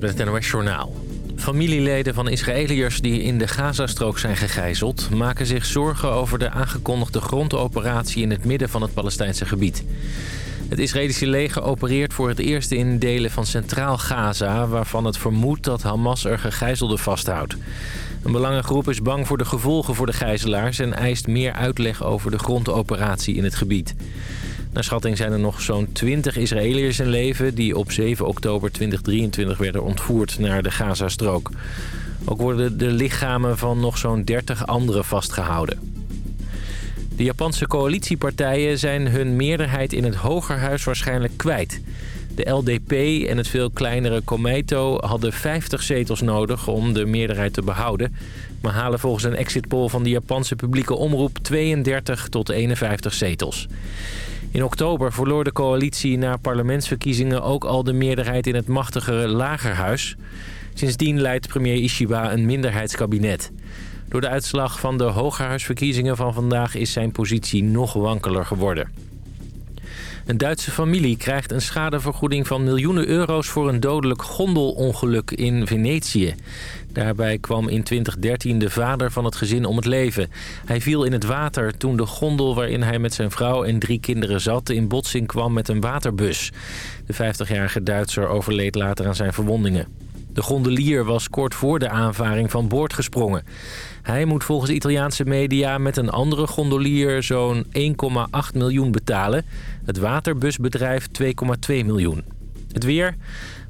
met het NOS Journaal. Familieleden van Israëliërs die in de Gazastrook zijn gegijzeld... maken zich zorgen over de aangekondigde grondoperatie in het midden van het Palestijnse gebied. Het Israëlische leger opereert voor het eerst in delen van Centraal Gaza... waarvan het vermoedt dat Hamas er gegijzelden vasthoudt. Een belangengroep is bang voor de gevolgen voor de gijzelaars... en eist meer uitleg over de grondoperatie in het gebied. Naar schatting zijn er nog zo'n 20 Israëliërs in leven... die op 7 oktober 2023 werden ontvoerd naar de Gazastrook. Ook worden de lichamen van nog zo'n 30 anderen vastgehouden. De Japanse coalitiepartijen zijn hun meerderheid in het Hogerhuis waarschijnlijk kwijt. De LDP en het veel kleinere Komeito hadden 50 zetels nodig om de meerderheid te behouden... maar halen volgens een exit poll van de Japanse publieke omroep 32 tot 51 zetels. In oktober verloor de coalitie na parlementsverkiezingen ook al de meerderheid in het machtigere Lagerhuis. Sindsdien leidt premier Ishiba een minderheidskabinet. Door de uitslag van de Hogerhuisverkiezingen van vandaag is zijn positie nog wankeler geworden. Een Duitse familie krijgt een schadevergoeding van miljoenen euro's voor een dodelijk gondelongeluk in Venetië. Daarbij kwam in 2013 de vader van het gezin om het leven. Hij viel in het water toen de gondel waarin hij met zijn vrouw en drie kinderen zat... in botsing kwam met een waterbus. De 50-jarige Duitser overleed later aan zijn verwondingen. De gondelier was kort voor de aanvaring van boord gesprongen. Hij moet volgens Italiaanse media met een andere gondelier zo'n 1,8 miljoen betalen. Het waterbusbedrijf 2,2 miljoen. Het weer...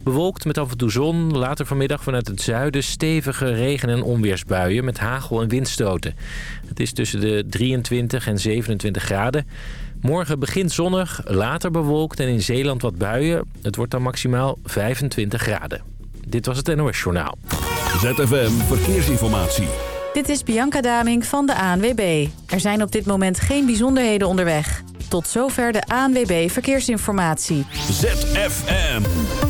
Bewolkt met af en toe zon. Later vanmiddag vanuit het zuiden stevige regen- en onweersbuien met hagel en windstoten. Het is tussen de 23 en 27 graden. Morgen begint zonnig, later bewolkt en in Zeeland wat buien. Het wordt dan maximaal 25 graden. Dit was het NOS Journaal. ZFM Verkeersinformatie. Dit is Bianca Daming van de ANWB. Er zijn op dit moment geen bijzonderheden onderweg. Tot zover de ANWB Verkeersinformatie. ZFM.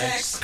Always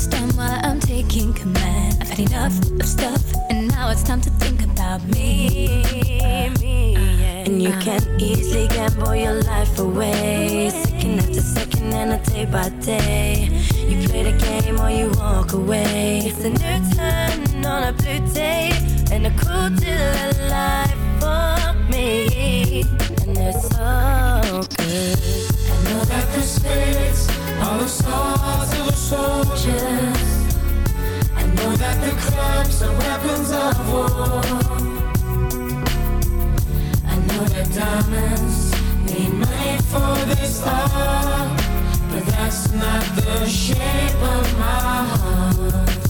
understand why I'm taking command. I've had enough of stuff, and now it's time to think about me. me yeah. And you can easily gamble your life away, second after second, and a day by day. You play the game or you walk away. It's a new turn on a blue day and a cool deal life for me. And it's so good. I know that the spirits are the stars of the soldiers. I know that the clubs are weapons of war. I know that diamonds need money for this art. But that's not the shape of my heart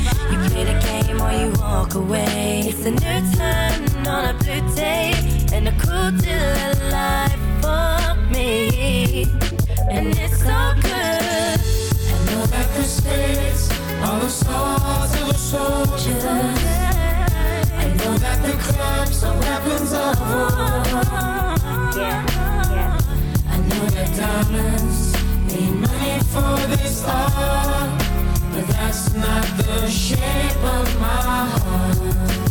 You play the game or you walk away. It's a new turn on a blue day and a cool deal life for me. And it's so good. I know that the spirits are the stars of the soldiers. I know that the clubs are weapons of war. I know that diamonds need money for this art. That's not the shape of my heart.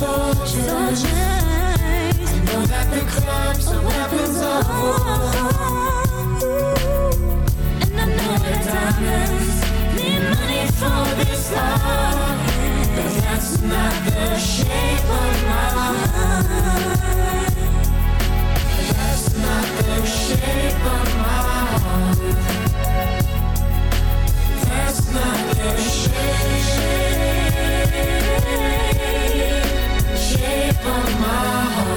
soldiers. I know that the clubs weapons. And I know that diamonds need money for this love. But that's not the shape of my heart. That's not the shape of my heart. That's not the shape. Of my We're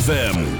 ZFM.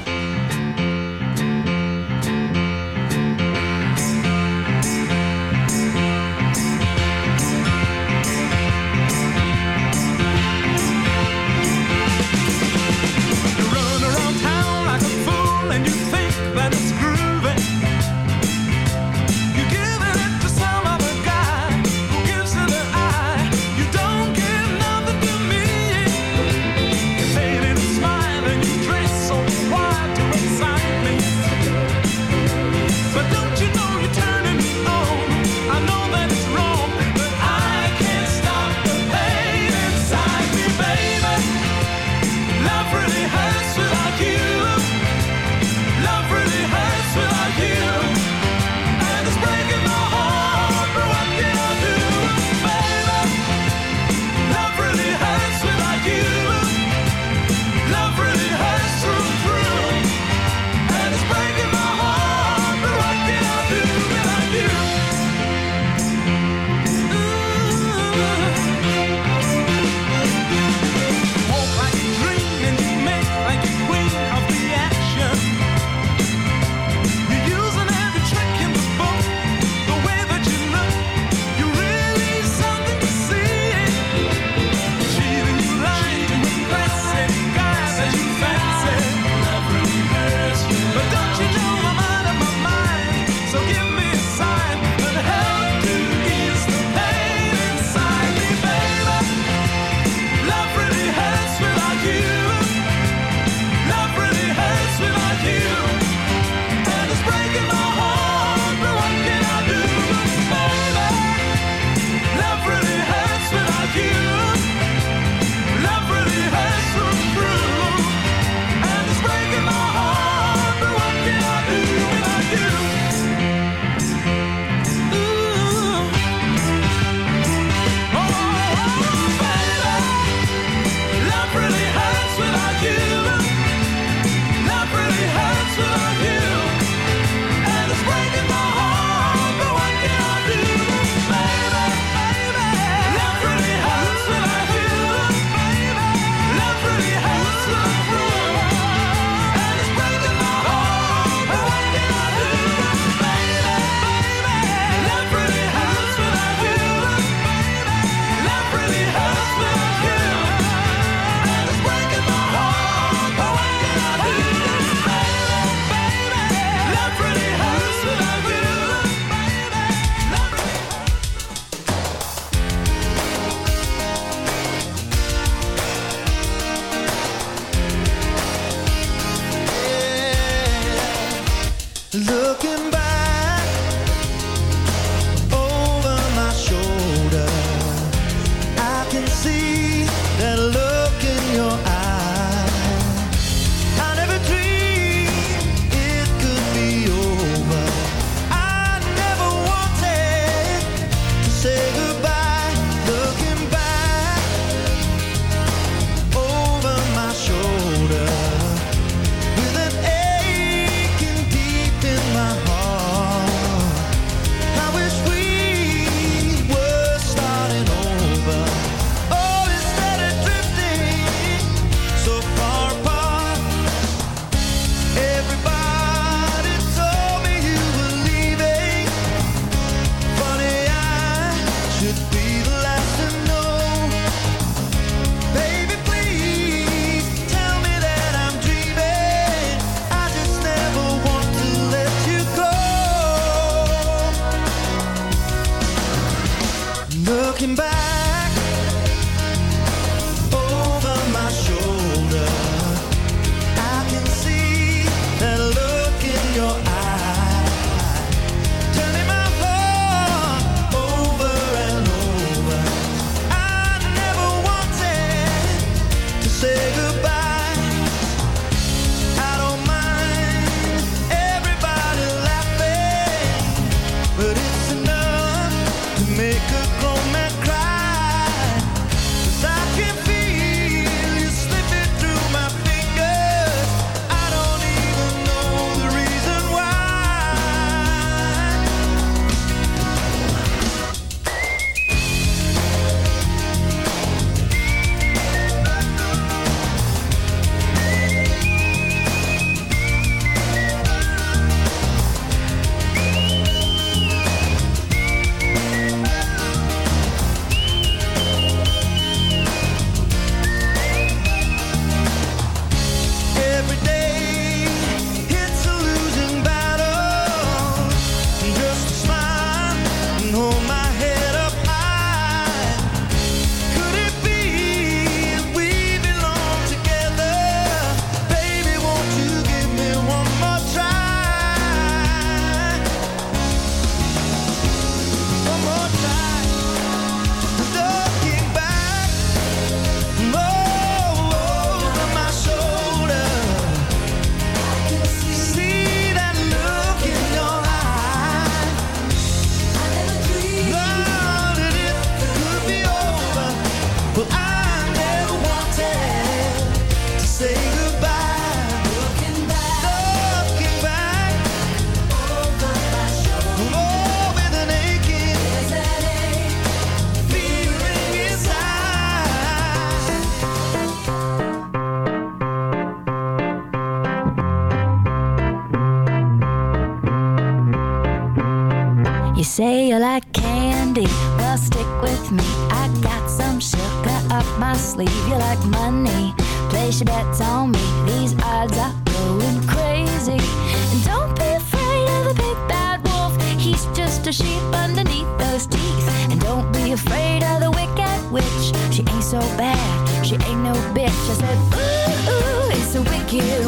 My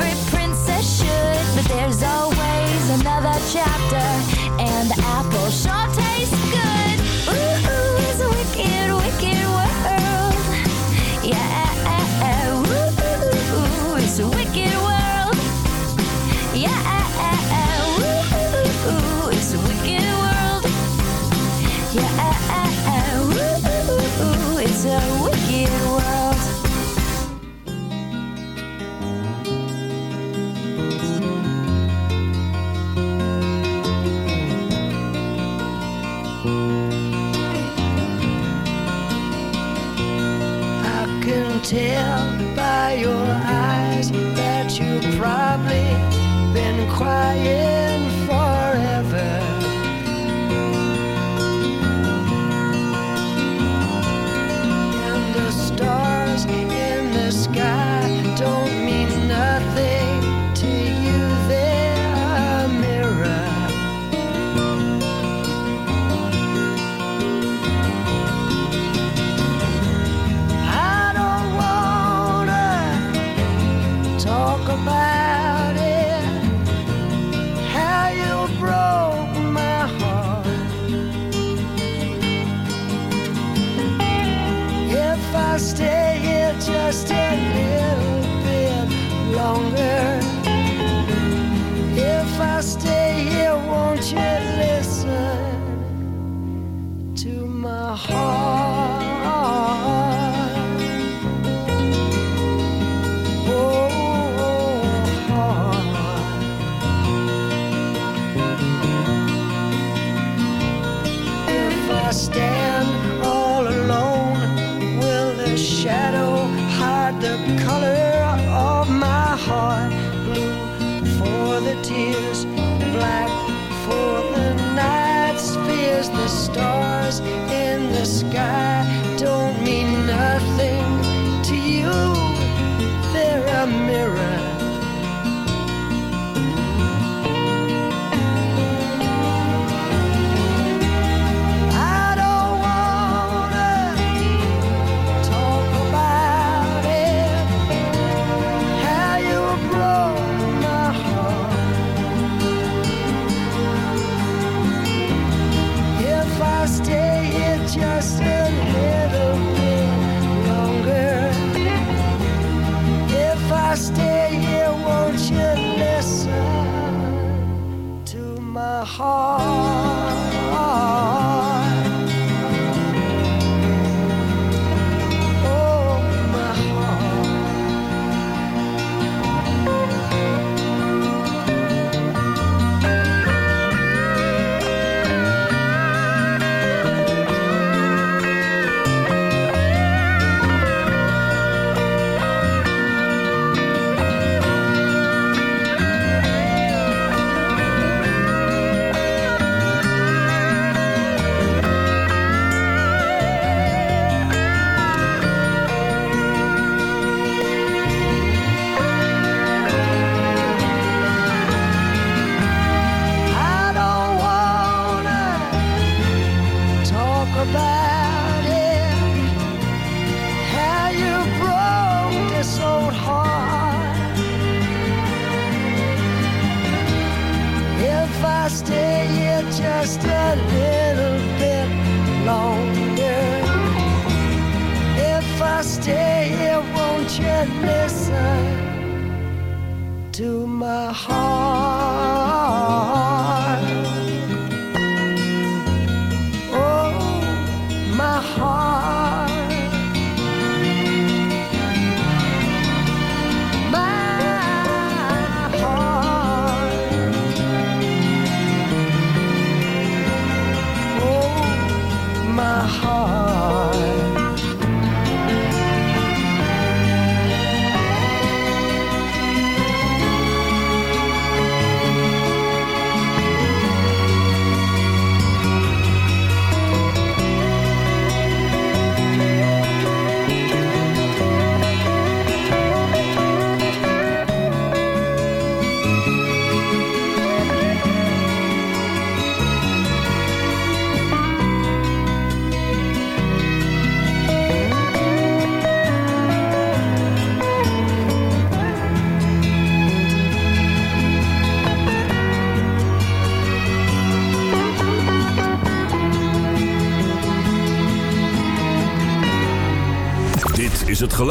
every princess should, but there's always another chapter, and the apple sure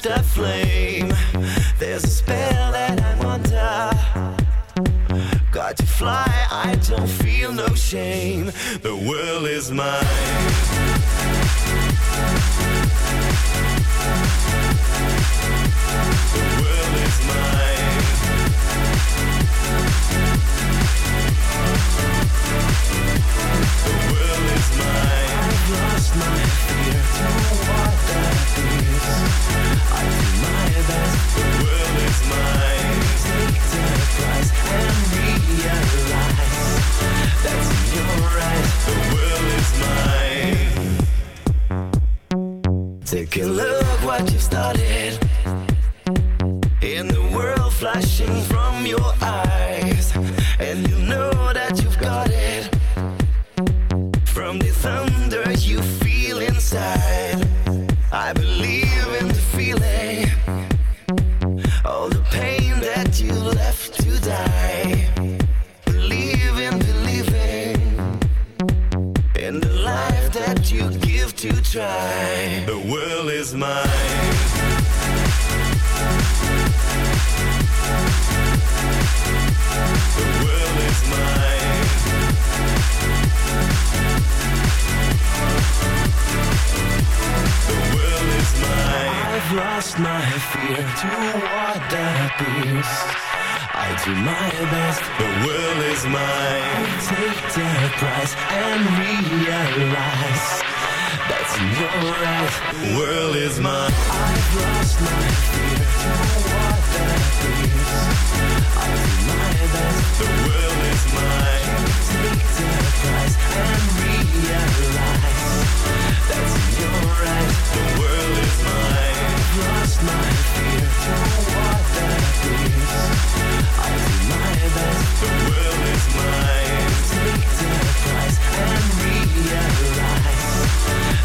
touch that flame. There's a spell that I'm under. Got to fly, I don't feel no shame. The world is mine. fear to what that beast. I do my best, the will is mine. I take the price and realize. That's your right. World is mine. I've lost my fear. What. I the world is mine. Take the price and realize that's. The world is mine. Lost my fear. What. I the world is mine. Take the and realize.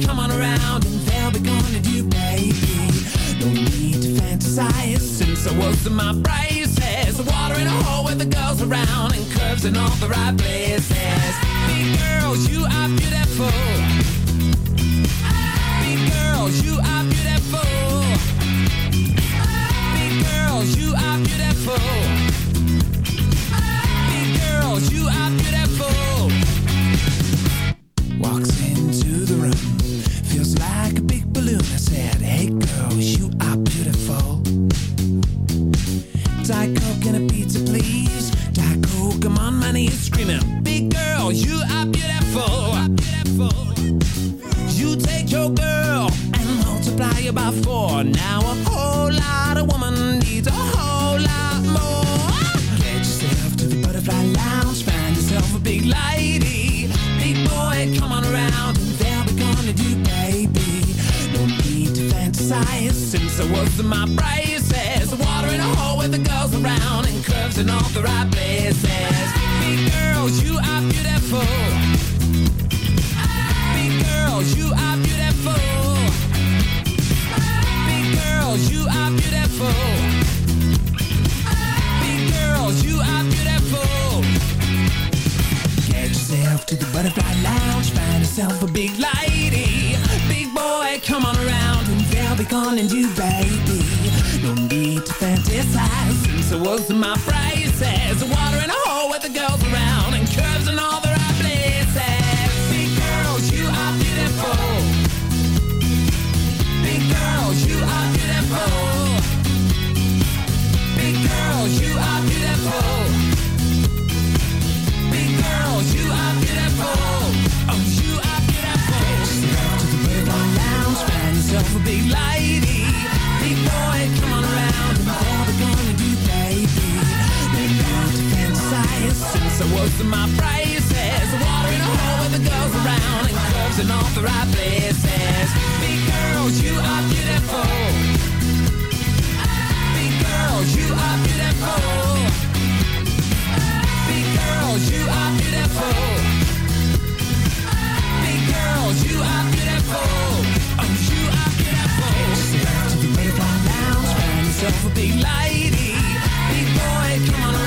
come on around and they'll be gonna do, baby. No need to fantasize since I was in my braces. Water in a hole with the girls around and curves in all the right places. Big girls, you are beautiful. Big girls, you are beautiful. Big girls, you are beautiful. Calling you baby. No need to fantasize, since I was my prices. Water in a hole with the girls around and curves in all the right places. Big girls, you are beautiful. Big girls, you are beautiful. Big girls, you are beautiful. My. Water in a hole with the girls around, and in all the right places. Big girls, you are beautiful. Big girls, you are beautiful. Big girls, you are beautiful. Big girls, you are beautiful. Oh, you are beautiful. Step to the Mayflower Lounge, find yourself a big lady. Big boy, come on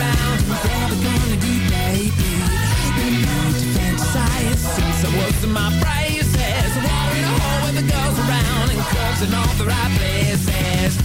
and in all the right places.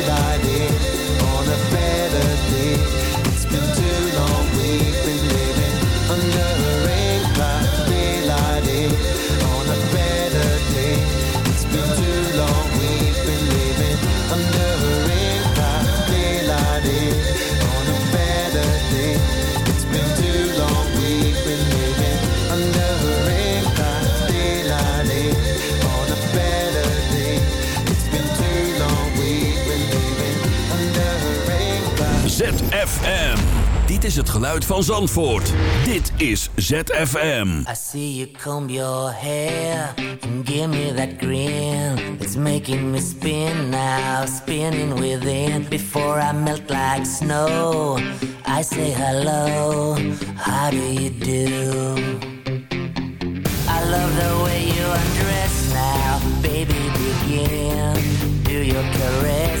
ZFM. Dit is het geluid van Zandvoort. Dit is ZFM. I see you comb your hair and give me that grin. It's making me spin now, spinning within. Before I melt like snow, I say hello. How do you do? I love the way you undress now, baby. Begin. Do your caress,